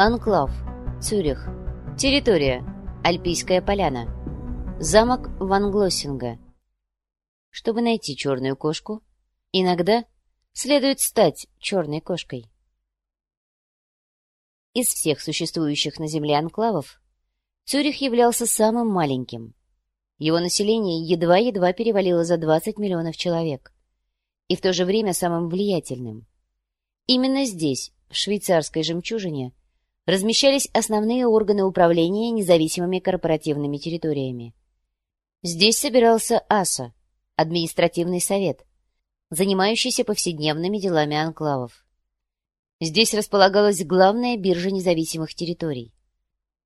Анклав. Цюрих. Территория. Альпийская поляна. Замок Ванглоссинга. Чтобы найти черную кошку, иногда следует стать черной кошкой. Из всех существующих на Земле анклавов Цюрих являлся самым маленьким. Его население едва-едва перевалило за 20 миллионов человек. И в то же время самым влиятельным. Именно здесь, в швейцарской жемчужине, размещались основные органы управления независимыми корпоративными территориями. Здесь собирался АСА, административный совет, занимающийся повседневными делами анклавов. Здесь располагалась главная биржа независимых территорий,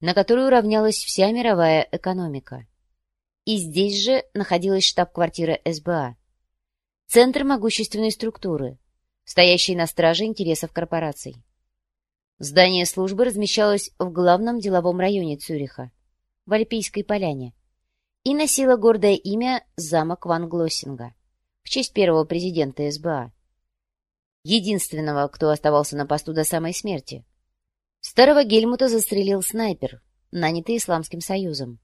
на которую равнялась вся мировая экономика. И здесь же находилась штаб-квартира СБА, центр могущественной структуры, стоящей на страже интересов корпораций. Здание службы размещалось в главном деловом районе Цюриха, в Альпийской поляне, и носило гордое имя «Замок Ван Глоссинга» в честь первого президента СБА, единственного, кто оставался на посту до самой смерти. Старого Гельмута застрелил снайпер, нанятый Исламским Союзом.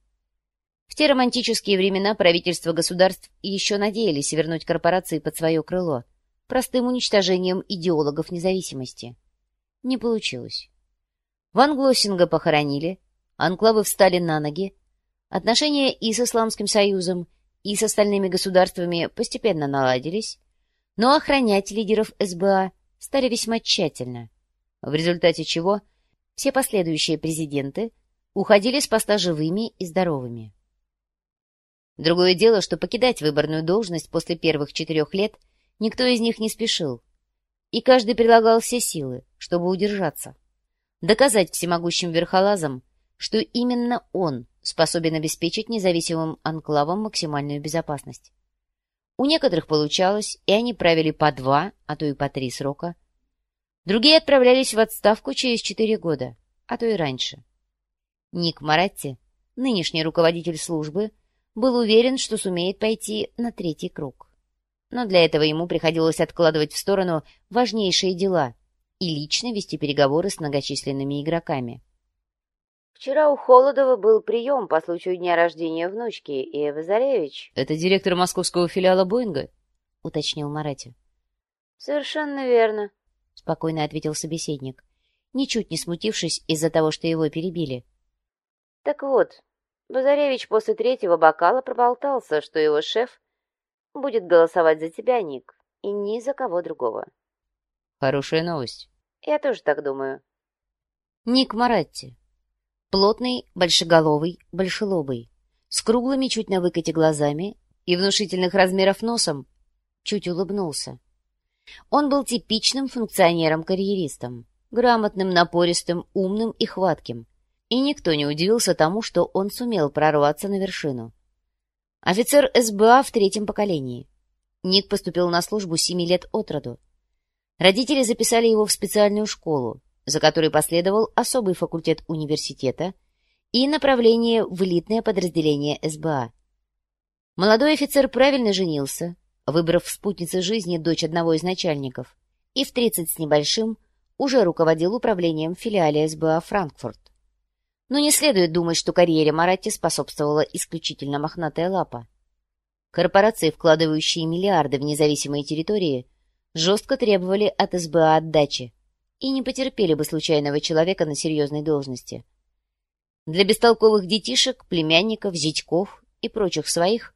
В те романтические времена правительства государств еще надеялись вернуть корпорации под свое крыло простым уничтожением идеологов независимости не получилось. Ван Глоссинга похоронили, анклавы встали на ноги, отношения и с Исламским Союзом, и с остальными государствами постепенно наладились, но охранять лидеров СБА стали весьма тщательно, в результате чего все последующие президенты уходили с поста живыми и здоровыми. Другое дело, что покидать выборную должность после первых четырех лет никто из них не спешил, и каждый прилагал все силы, чтобы удержаться. Доказать всемогущим верхолазам, что именно он способен обеспечить независимым анклавам максимальную безопасность. У некоторых получалось, и они правили по два, а то и по три срока. Другие отправлялись в отставку через четыре года, а то и раньше. Ник Маратти, нынешний руководитель службы, был уверен, что сумеет пойти на третий круг но для этого ему приходилось откладывать в сторону важнейшие дела и лично вести переговоры с многочисленными игроками. Вчера у Холодова был прием по случаю дня рождения внучки, и Вазаревич... — Это директор московского филиала Боинга? — уточнил Марати. — Совершенно верно, — спокойно ответил собеседник, ничуть не смутившись из-за того, что его перебили. — Так вот, Базаревич после третьего бокала проболтался, что его шеф будет голосовать за тебя, Ник, и ни за кого другого. Хорошая новость. Я тоже так думаю. Ник Маратти. Плотный, большеголовый, большелобый, с круглыми чуть на выкате глазами и внушительных размеров носом, чуть улыбнулся. Он был типичным функционером-карьеристом, грамотным, напористым, умным и хватким, и никто не удивился тому, что он сумел прорваться на вершину. Офицер СБА в третьем поколении. Ник поступил на службу семи лет от роду. Родители записали его в специальную школу, за которой последовал особый факультет университета и направление в элитное подразделение СБА. Молодой офицер правильно женился, выбрав в спутнице жизни дочь одного из начальников, и в 30 с небольшим уже руководил управлением филиале СБА «Франкфурт». Но не следует думать, что карьере Маратти способствовала исключительно мохнатая лапа. Корпорации, вкладывающие миллиарды в независимые территории, жестко требовали от СБА отдачи и не потерпели бы случайного человека на серьезной должности. Для бестолковых детишек, племянников, зятьков и прочих своих,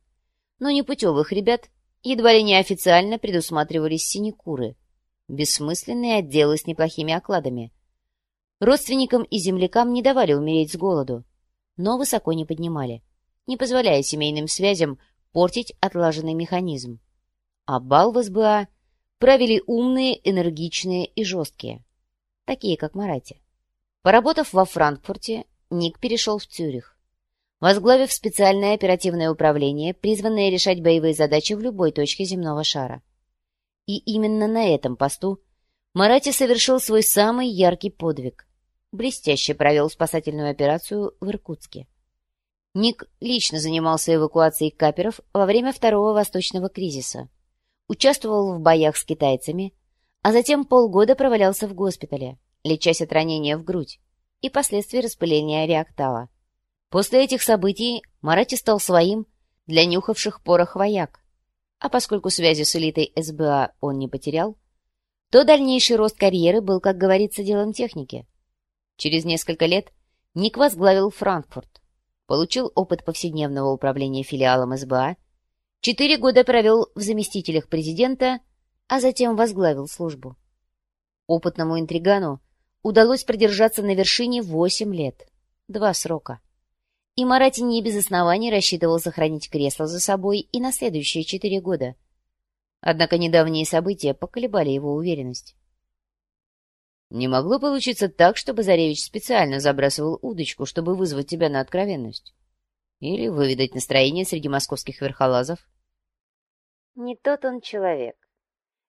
но непутевых ребят, едва ли не официально предусматривались синекуры, бессмысленные отделы с неплохими окладами – Родственникам и землякам не давали умереть с голоду, но высоко не поднимали, не позволяя семейным связям портить отлаженный механизм. А бал в СБА правили умные, энергичные и жесткие, такие как Марати. Поработав во Франкфурте, Ник перешел в Цюрих, возглавив специальное оперативное управление, призванное решать боевые задачи в любой точке земного шара. И именно на этом посту Марати совершил свой самый яркий подвиг блестяще провел спасательную операцию в Иркутске. Ник лично занимался эвакуацией каперов во время второго восточного кризиса, участвовал в боях с китайцами, а затем полгода провалялся в госпитале, лечась от ранения в грудь, и последствий распыления реактала. После этих событий Марати стал своим для нюхавших порох вояк, а поскольку связи с элитой СБА он не потерял, то дальнейший рост карьеры был, как говорится, делом техники. Через несколько лет Ник возглавил Франкфурт, получил опыт повседневного управления филиалом СБА, четыре года провел в заместителях президента, а затем возглавил службу. Опытному интригану удалось продержаться на вершине восемь лет, два срока. И Марати не без оснований рассчитывал сохранить кресло за собой и на следующие четыре года — Однако недавние события поколебали его уверенность. Не могло получиться так, чтобы Заревич специально забрасывал удочку, чтобы вызвать тебя на откровенность? Или выведать настроение среди московских верхолазов? Не тот он человек.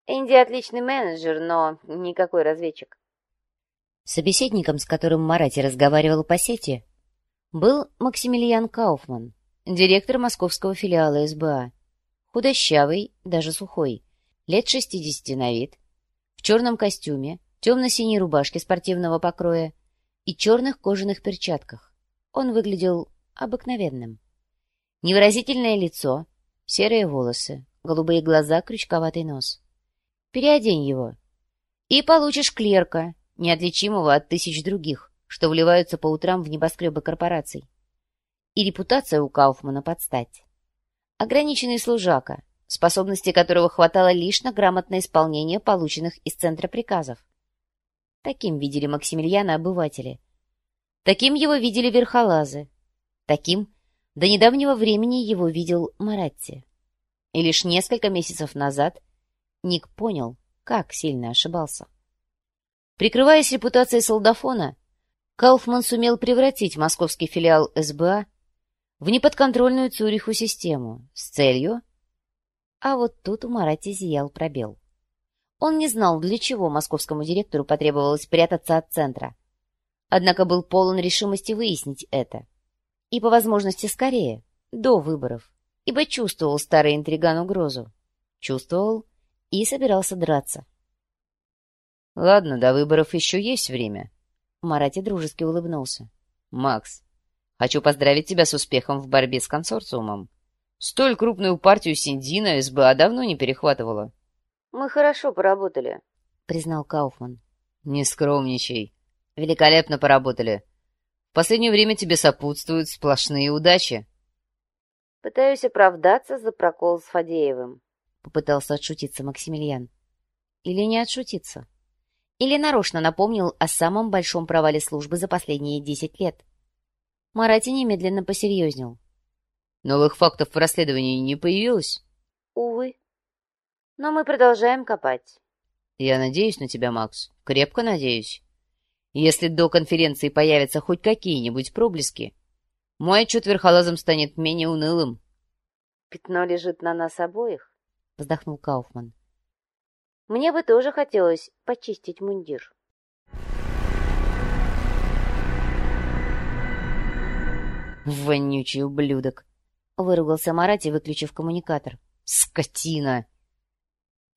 Энди отличный менеджер, но никакой разведчик. Собеседником, с которым Марати разговаривал по сети, был Максимилиан Кауфман, директор московского филиала СБА. Худощавый, даже сухой, лет шестидесяти на вид, в черном костюме, темно-синей рубашке спортивного покроя и черных кожаных перчатках. Он выглядел обыкновенным. Невыразительное лицо, серые волосы, голубые глаза, крючковатый нос. Переодень его, и получишь клерка, неотличимого от тысяч других, что вливаются по утрам в небоскребы корпораций. И репутация у Кауфмана подстать. Ограниченный служака, способности которого хватало лишь на грамотное исполнение полученных из центра приказов. Таким видели Максимилиана обыватели. Таким его видели верхолазы. Таким до недавнего времени его видел Маратти. И лишь несколько месяцев назад Ник понял, как сильно ошибался. Прикрываясь репутацией солдафона, Кауфман сумел превратить московский филиал СБА в неподконтрольную Цюриху систему с целью... А вот тут у Марати зиял пробел. Он не знал, для чего московскому директору потребовалось прятаться от центра. Однако был полон решимости выяснить это. И по возможности скорее, до выборов, ибо чувствовал старый интриган угрозу. Чувствовал и собирался драться. «Ладно, до выборов еще есть время». Марати дружески улыбнулся. «Макс, Хочу поздравить тебя с успехом в борьбе с консорциумом. Столь крупную партию Синдина СБА давно не перехватывала. — Мы хорошо поработали, — признал Кауфман. — Не скромничай. Великолепно поработали. В последнее время тебе сопутствуют сплошные удачи. — Пытаюсь оправдаться за прокол с Фадеевым, — попытался отшутиться Максимилиан. Или не отшутиться. Или нарочно напомнил о самом большом провале службы за последние десять лет. Марати немедленно посерьезнел. «Новых фактов в расследовании не появилось?» «Увы. Но мы продолжаем копать». «Я надеюсь на тебя, Макс. Крепко надеюсь. Если до конференции появятся хоть какие-нибудь проблески, мой отчет верхолазом станет менее унылым». «Пятно лежит на нас обоих», — вздохнул Кауфман. «Мне бы тоже хотелось почистить мундир». «Вонючий ублюдок!» — выругался Марати, выключив коммуникатор. «Скотина!»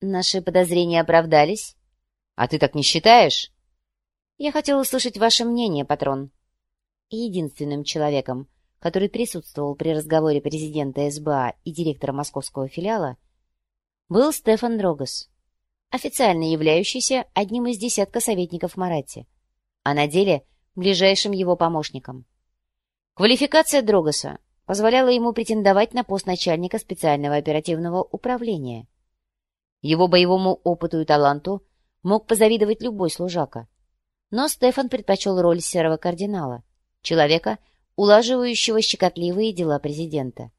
«Наши подозрения оправдались?» «А ты так не считаешь?» «Я хотел услышать ваше мнение, патрон». Единственным человеком, который присутствовал при разговоре президента СБА и директора московского филиала, был Стефан Дрогос, официально являющийся одним из десятка советников Марати, а на деле ближайшим его помощником. Квалификация Дрогоса позволяла ему претендовать на пост начальника специального оперативного управления. Его боевому опыту и таланту мог позавидовать любой служака. Но Стефан предпочел роль серого кардинала, человека, улаживающего щекотливые дела президента.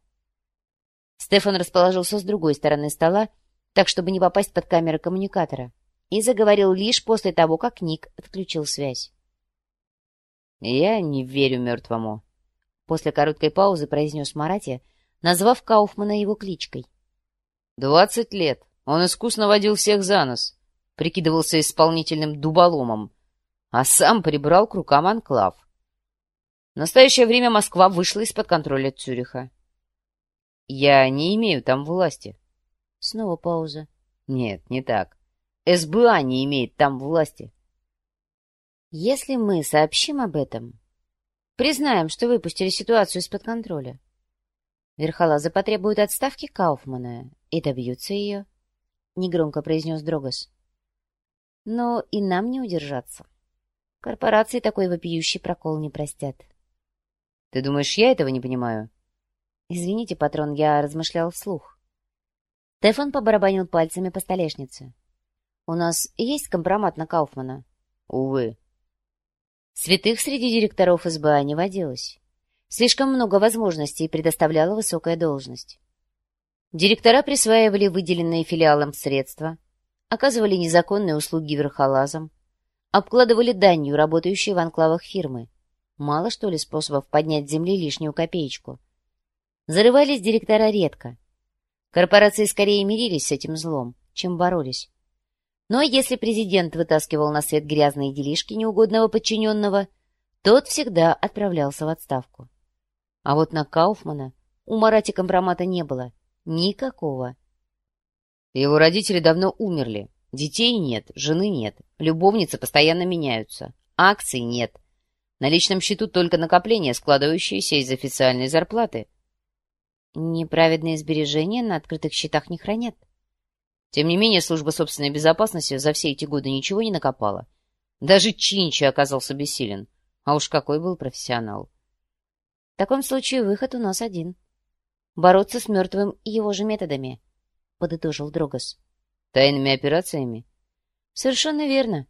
Стефан расположился с другой стороны стола, так, чтобы не попасть под камеры коммуникатора, и заговорил лишь после того, как Ник отключил связь. «Я не верю мертвому», После короткой паузы произнес Марати, назвав Кауфмана его кличкой. «Двадцать лет. Он искусно водил всех за нос, прикидывался исполнительным дуболомом, а сам прибрал к рукам анклав. В настоящее время Москва вышла из-под контроля Цюриха. Я не имею там власти». Снова пауза. «Нет, не так. СБА не имеет там власти. Если мы сообщим об этом, признаем, что выпустили ситуацию из-под контроля, Верхолазы потребуют отставки Кауфмана и добьются ее, — негромко произнес Дрогос. Но и нам не удержаться. Корпорации такой вопиющий прокол не простят. — Ты думаешь, я этого не понимаю? — Извините, патрон, я размышлял вслух. Стефан побарабанил пальцами по столешнице. — У нас есть компромат на Кауфмана? — Увы. Святых среди директоров СБА не водилось. Слишком много возможностей предоставляла высокая должность. Директора присваивали выделенные филиалам средства, оказывали незаконные услуги верхолазам, обкладывали данью работающие в анклавах фирмы. Мало, что ли, способов поднять земли лишнюю копеечку. Зарывались директора редко. Корпорации скорее мирились с этим злом, чем боролись. Но если президент вытаскивал на свет грязные делишки неугодного подчиненного, тот всегда отправлялся в отставку. А вот на Кауфмана у Марати компромата не было. Никакого. Его родители давно умерли. Детей нет, жены нет, любовницы постоянно меняются, акций нет. На личном счету только накопления, складывающиеся из официальной зарплаты. Неправедные сбережения на открытых счетах не хранят. Тем не менее, служба собственной безопасности за все эти годы ничего не накопала. Даже Чинчи оказался бессилен. А уж какой был профессионал. В таком случае выход у нас один. Бороться с мертвым его же методами, — подытожил Дрогос. Тайными операциями? Совершенно верно.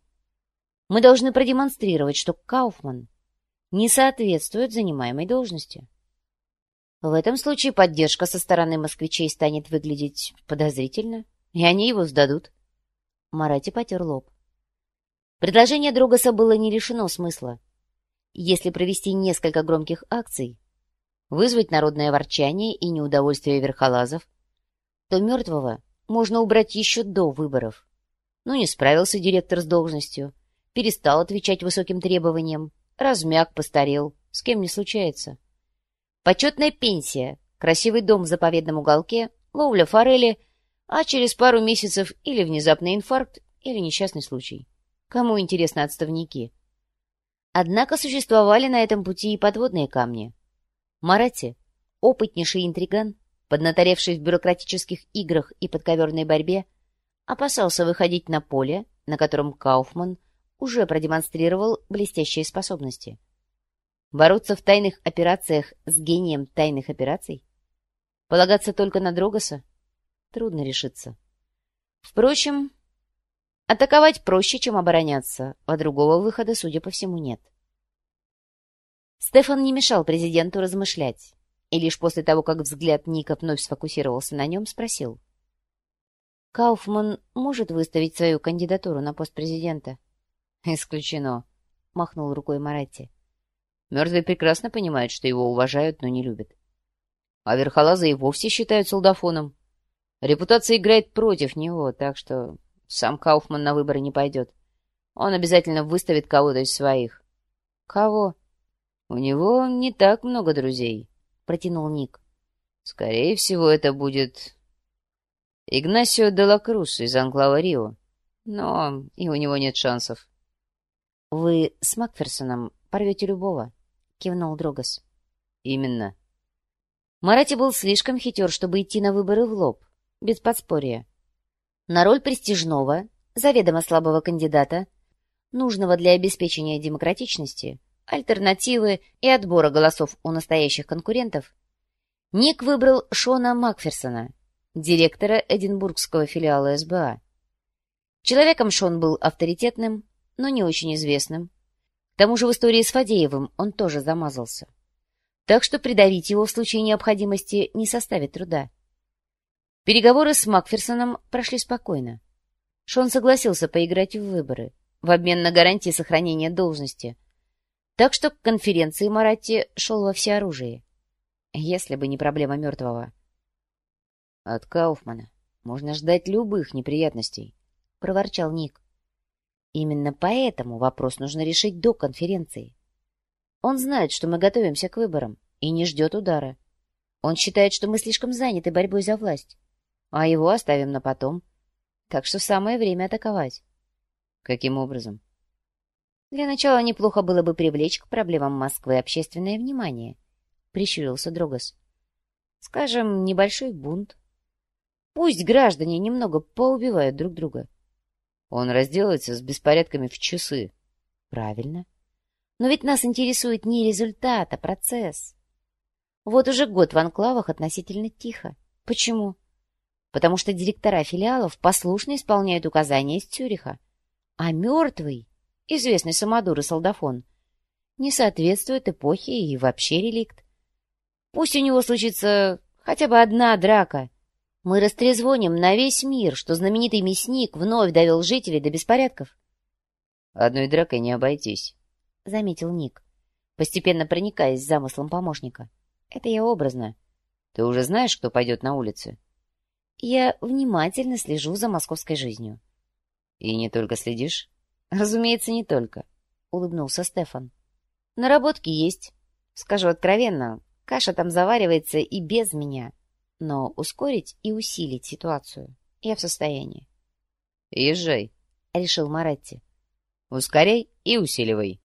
Мы должны продемонстрировать, что Кауфман не соответствует занимаемой должности. В этом случае поддержка со стороны москвичей станет выглядеть подозрительно, и они его сдадут. Марати потер лоб. Предложение Дрогоса было не лишено смысла. Если провести несколько громких акций, вызвать народное ворчание и неудовольствие верхолазов, то мертвого можно убрать еще до выборов. Ну, не справился директор с должностью, перестал отвечать высоким требованиям, размяк, постарел, с кем не случается. Почетная пенсия, красивый дом в заповедном уголке, ловля форели, а через пару месяцев или внезапный инфаркт, или несчастный случай. Кому интересны отставники? Однако существовали на этом пути и подводные камни. Марати, опытнейший интриган, поднаторевший в бюрократических играх и подковерной борьбе, опасался выходить на поле, на котором Кауфман уже продемонстрировал блестящие способности. Бороться в тайных операциях с гением тайных операций? Полагаться только на Дрогоса? Трудно решиться. Впрочем, Атаковать проще, чем обороняться, а другого выхода, судя по всему, нет. Стефан не мешал президенту размышлять, и лишь после того, как взгляд Ника вновь сфокусировался на нем, спросил. «Кауфман может выставить свою кандидатуру на пост президента?» «Исключено», — махнул рукой Маратти. «Мертвый прекрасно понимает, что его уважают, но не любят. А Верхолаза и вовсе считают солдафоном. Репутация играет против него, так что сам Кауфман на выборы не пойдет. Он обязательно выставит кого-то из своих. — Кого? — У него не так много друзей, — протянул Ник. — Скорее всего, это будет Игнасио де из Анклава Рио. Но и у него нет шансов. — Вы с Макферсоном порвете любого, — кивнул Дрогос. — Именно. Марати был слишком хитер, чтобы идти на выборы в лоб, без подспорья. На роль престижного, заведомо слабого кандидата, нужного для обеспечения демократичности, альтернативы и отбора голосов у настоящих конкурентов, Ник выбрал Шона Макферсона, директора Эдинбургского филиала СБА. Человеком Шон был авторитетным, но не очень известным. К тому же в истории с Фадеевым он тоже замазался. Так что придавить его в случае необходимости не составит труда. Переговоры с Макферсоном прошли спокойно. Шон согласился поиграть в выборы в обмен на гарантии сохранения должности. Так что к конференции Маратти шел во всеоружии. Если бы не проблема мертвого. — От Кауфмана можно ждать любых неприятностей, — проворчал Ник. Именно поэтому вопрос нужно решить до конференции. Он знает, что мы готовимся к выборам, и не ждет удара. Он считает, что мы слишком заняты борьбой за власть а его оставим на потом. Так что самое время атаковать. Каким образом? Для начала неплохо было бы привлечь к проблемам Москвы общественное внимание, — прищурился Дрогос. Скажем, небольшой бунт. Пусть граждане немного поубивают друг друга. Он разделается с беспорядками в часы. Правильно. Но ведь нас интересует не результат, а процесс. Вот уже год в анклавах относительно тихо. Почему? Потому что директора филиалов послушно исполняют указания из Цюриха. А мертвый, известный самодур и солдафон, не соответствует эпохе и вообще реликт. Пусть у него случится хотя бы одна драка. Мы растрезвоним на весь мир, что знаменитый мясник вновь довел жителей до беспорядков. Одной дракой не обойтись, — заметил Ник, постепенно проникаясь замыслом помощника. Это я образно. Ты уже знаешь, кто пойдет на улице? Я внимательно слежу за московской жизнью. И не только следишь? Разумеется, не только, — улыбнулся Стефан. Наработки есть. Скажу откровенно, каша там заваривается и без меня. Но ускорить и усилить ситуацию я в состоянии. — Езжай, — решил Маретти. — Ускоряй и усиливай.